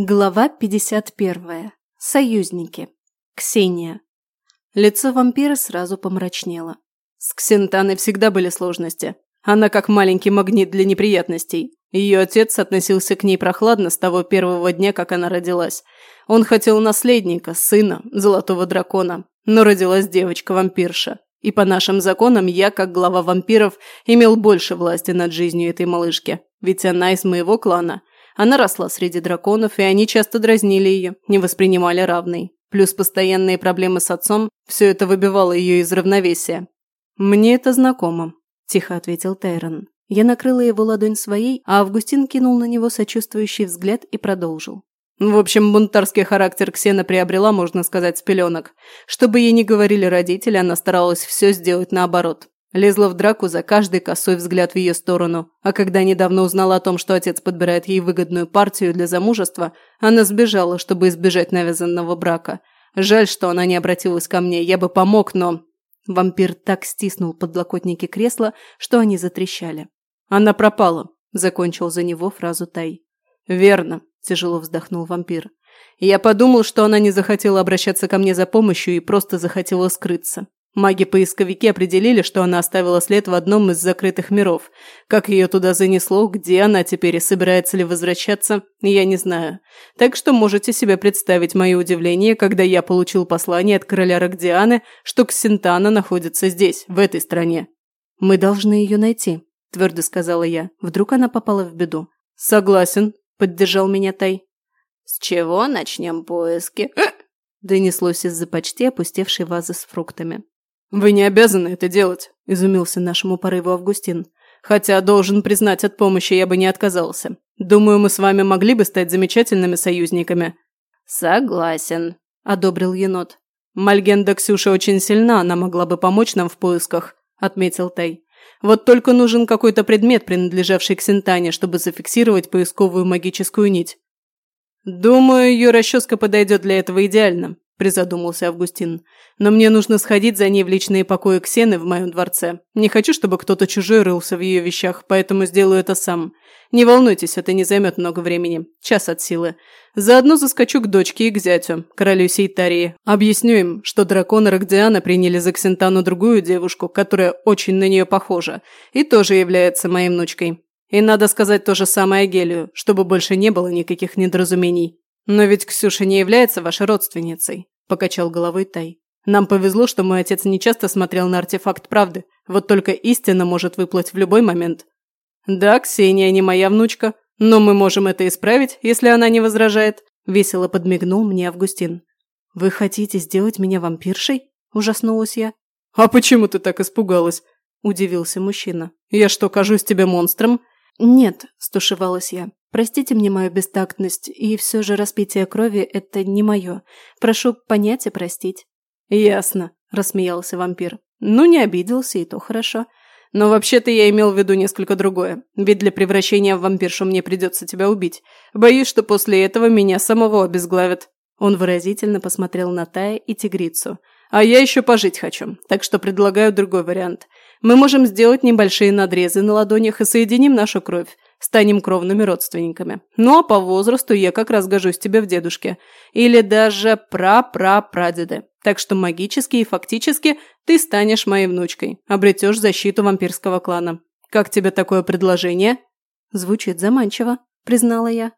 Глава 51. Союзники. Ксения. Лицо вампира сразу помрачнело. С Ксентаной всегда были сложности. Она как маленький магнит для неприятностей. Ее отец относился к ней прохладно с того первого дня, как она родилась. Он хотел наследника, сына, золотого дракона. Но родилась девочка-вампирша. И по нашим законам я, как глава вампиров, имел больше власти над жизнью этой малышки. Ведь она из моего клана – она росла среди драконов, и они часто дразнили ее, не воспринимали равной. Плюс постоянные проблемы с отцом – все это выбивало ее из равновесия. «Мне это знакомо», – тихо ответил Тайрон. Я накрыла его ладонь своей, а Августин кинул на него сочувствующий взгляд и продолжил. В общем, бунтарский характер Ксена приобрела, можно сказать, с пеленок. Чтобы ей не говорили родители, она старалась все сделать наоборот. Лезла в драку за каждый косой взгляд в ее сторону, а когда недавно узнала о том, что отец подбирает ей выгодную партию для замужества, она сбежала, чтобы избежать навязанного брака. Жаль, что она не обратилась ко мне, я бы помог, но... Вампир так стиснул подлокотники кресла, что они затрещали. «Она пропала», – закончил за него фразу Тай. «Верно», – тяжело вздохнул вампир. «Я подумал, что она не захотела обращаться ко мне за помощью и просто захотела скрыться. Маги-поисковики определили, что она оставила след в одном из закрытых миров. Как ее туда занесло, где она теперь и собирается ли возвращаться, я не знаю. Так что можете себе представить мое удивление, когда я получил послание от короля Рогдианы, что Ксентана находится здесь, в этой стране. «Мы должны ее найти», – твердо сказала я. Вдруг она попала в беду. «Согласен», – поддержал меня Тай. «С чего начнем поиски?» – донеслось из-за почти опустевшей вазы с фруктами. «Вы не обязаны это делать», – изумился нашему порыву Августин. «Хотя, должен признать, от помощи я бы не отказался. Думаю, мы с вами могли бы стать замечательными союзниками». «Согласен», – одобрил енот. «Мальгенда Ксюша очень сильна, она могла бы помочь нам в поисках», – отметил Тай. «Вот только нужен какой-то предмет, принадлежавший к Синтане, чтобы зафиксировать поисковую магическую нить». «Думаю, ее расческа подойдет для этого идеально», – призадумался Августин. «Но мне нужно сходить за ней в личные покои Ксены в моем дворце. Не хочу, чтобы кто-то чужой рылся в ее вещах, поэтому сделаю это сам. Не волнуйтесь, это не займет много времени. Час от силы. Заодно заскочу к дочке и к зятю, королю Сейтарии. Объясню им, что драконы Рогдиана приняли за Ксентану другую девушку, которая очень на нее похожа, и тоже является моей внучкой. И надо сказать то же самое Гелию, чтобы больше не было никаких недоразумений». «Но ведь Ксюша не является вашей родственницей», – покачал головой Тай. «Нам повезло, что мой отец не часто смотрел на артефакт правды, вот только истина может выплыть в любой момент». «Да, Ксения не моя внучка, но мы можем это исправить, если она не возражает», – весело подмигнул мне Августин. «Вы хотите сделать меня вампиршей?» – ужаснулась я. «А почему ты так испугалась?» – удивился мужчина. «Я что, кажусь тебе монстром?» «Нет», – стушевалась я. Простите мне мою бестактность, и все же распитие крови – это не мое. Прошу понять и простить». «Ясно», – рассмеялся вампир. «Ну, не обиделся, и то хорошо. Но вообще-то я имел в виду несколько другое. Ведь для превращения в вампиршу мне придется тебя убить. Боюсь, что после этого меня самого обезглавят». Он выразительно посмотрел на Тая и тигрицу. «А я еще пожить хочу, так что предлагаю другой вариант. Мы можем сделать небольшие надрезы на ладонях и соединим нашу кровь станем кровными родственниками. Ну а по возрасту я как раз гожусь тебе в дедушке. Или даже пра-пра-прадеды. Так что магически и фактически ты станешь моей внучкой, обретешь защиту вампирского клана. Как тебе такое предложение?» «Звучит заманчиво», – признала я.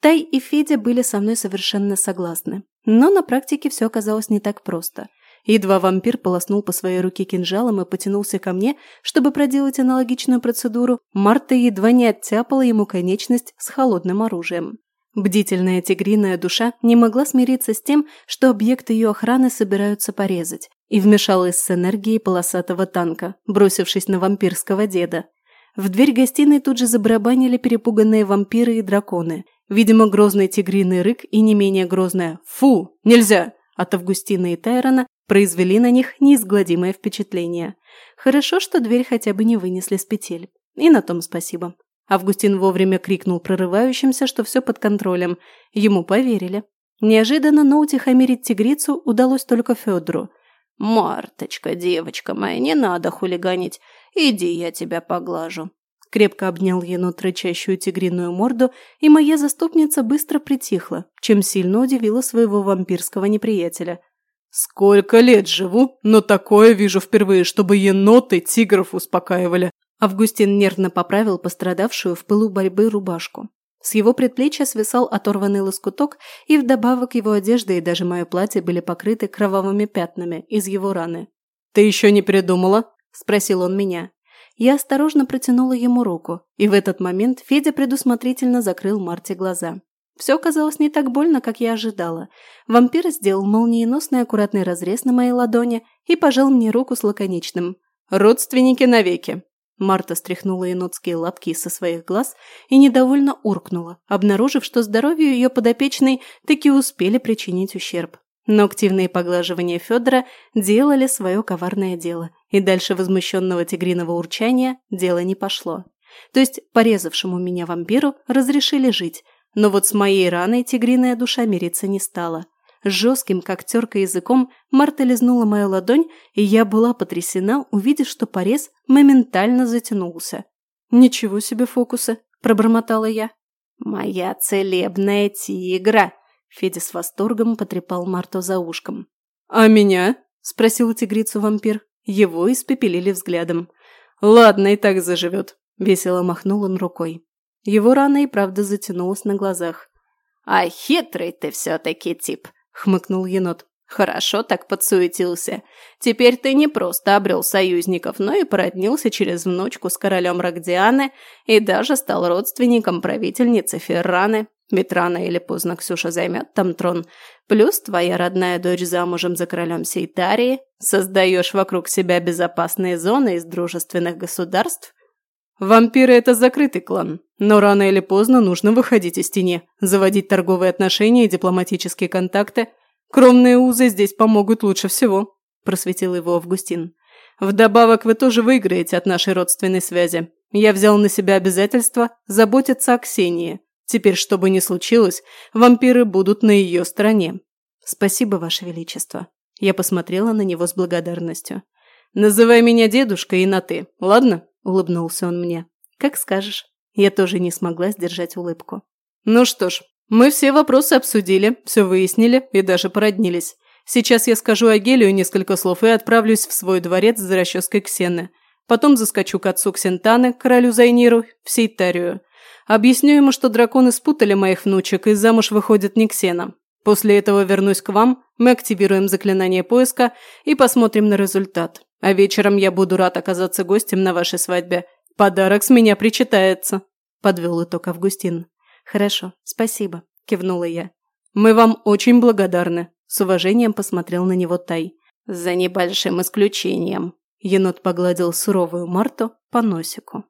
Тай и Федя были со мной совершенно согласны. Но на практике все оказалось не так просто – Едва вампир полоснул по своей руке кинжалом и потянулся ко мне, чтобы проделать аналогичную процедуру, Марта едва не оттяпала ему конечность с холодным оружием. Бдительная тигриная душа не могла смириться с тем, что объект ее охраны собираются порезать, и вмешалась с энергией полосатого танка, бросившись на вампирского деда. В дверь гостиной тут же забарабанили перепуганные вампиры и драконы. Видимо, грозный тигриный рык и не менее грозное «Фу! Нельзя!» от Августина и Тайрона произвели на них неизгладимое впечатление. Хорошо, что дверь хотя бы не вынесли с петель. И на том спасибо. Августин вовремя крикнул прорывающимся, что все под контролем. Ему поверили. Неожиданно, но утихомирить тигрицу удалось только Федору. «Марточка, девочка моя, не надо хулиганить. Иди, я тебя поглажу». Крепко обнял енот рычащую тигриную морду, и моя заступница быстро притихла, чем сильно удивила своего вампирского неприятеля. «Сколько лет живу, но такое вижу впервые, чтобы еноты тигров успокаивали!» Августин нервно поправил пострадавшую в пылу борьбы рубашку. С его предплечья свисал оторванный лоскуток, и вдобавок его одежда и даже мое платье были покрыты кровавыми пятнами из его раны. «Ты еще не придумала?» – спросил он меня. Я осторожно протянула ему руку, и в этот момент Федя предусмотрительно закрыл Марте глаза. Все оказалось не так больно, как я ожидала. Вампир сделал молниеносный аккуратный разрез на моей ладони и пожал мне руку с лаконичным. «Родственники навеки!» Марта стряхнула енотские лапки со своих глаз и недовольно уркнула, обнаружив, что здоровью ее подопечной таки успели причинить ущерб. Но активные поглаживания Федора делали свое коварное дело, и дальше возмущенного тигриного урчания дело не пошло. То есть порезавшему меня вампиру разрешили жить, но вот с моей раной тигриная душа мириться не стала. Жестким, как терка языком, Марта лизнула мою ладонь, и я была потрясена, увидев, что порез моментально затянулся. «Ничего себе фокусы!» – пробормотала я. «Моя целебная тигра!» Федя с восторгом потрепал Марту за ушком. «А меня?» – спросил тигрицу вампир. Его испепелили взглядом. «Ладно, и так заживет», – весело махнул он рукой. Его рана и правда затянулась на глазах. «А хитрый ты все-таки тип», – хмыкнул енот. «Хорошо так подсуетился. Теперь ты не просто обрел союзников, но и породнился через внучку с королем Рогдианы и даже стал родственником правительницы Ферраны. Ведь рано или поздно Ксюша займет там трон. Плюс твоя родная дочь замужем за королем Сейтарии. Создаешь вокруг себя безопасные зоны из дружественных государств. Вампиры – это закрытый клан, но рано или поздно нужно выходить из тени, заводить торговые отношения и дипломатические контакты. Кромные узы здесь помогут лучше всего, просветил его Августин. Вдобавок вы тоже выиграете от нашей родственной связи. Я взял на себя обязательство заботиться о Ксении. Теперь, что бы ни случилось, вампиры будут на ее стороне. Спасибо, Ваше Величество. Я посмотрела на него с благодарностью. Называй меня дедушкой и на «ты», ладно? – улыбнулся он мне. «Как скажешь». Я тоже не смогла сдержать улыбку. «Ну что ж, мы все вопросы обсудили, все выяснили и даже породнились. Сейчас я скажу Агелию несколько слов и отправлюсь в свой дворец за расческой Ксены. Потом заскочу к отцу Ксентаны, королю Зайниру, в Сейтарию. Объясню ему, что драконы спутали моих внучек и замуж выходит не Ксена. После этого вернусь к вам, мы активируем заклинание поиска и посмотрим на результат. А вечером я буду рад оказаться гостем на вашей свадьбе. Подарок с меня причитается», – подвел итог Августин. «Хорошо, спасибо», – кивнула я. «Мы вам очень благодарны», – с уважением посмотрел на него Тай. «За небольшим исключением», – енот погладил суровую Марту по носику.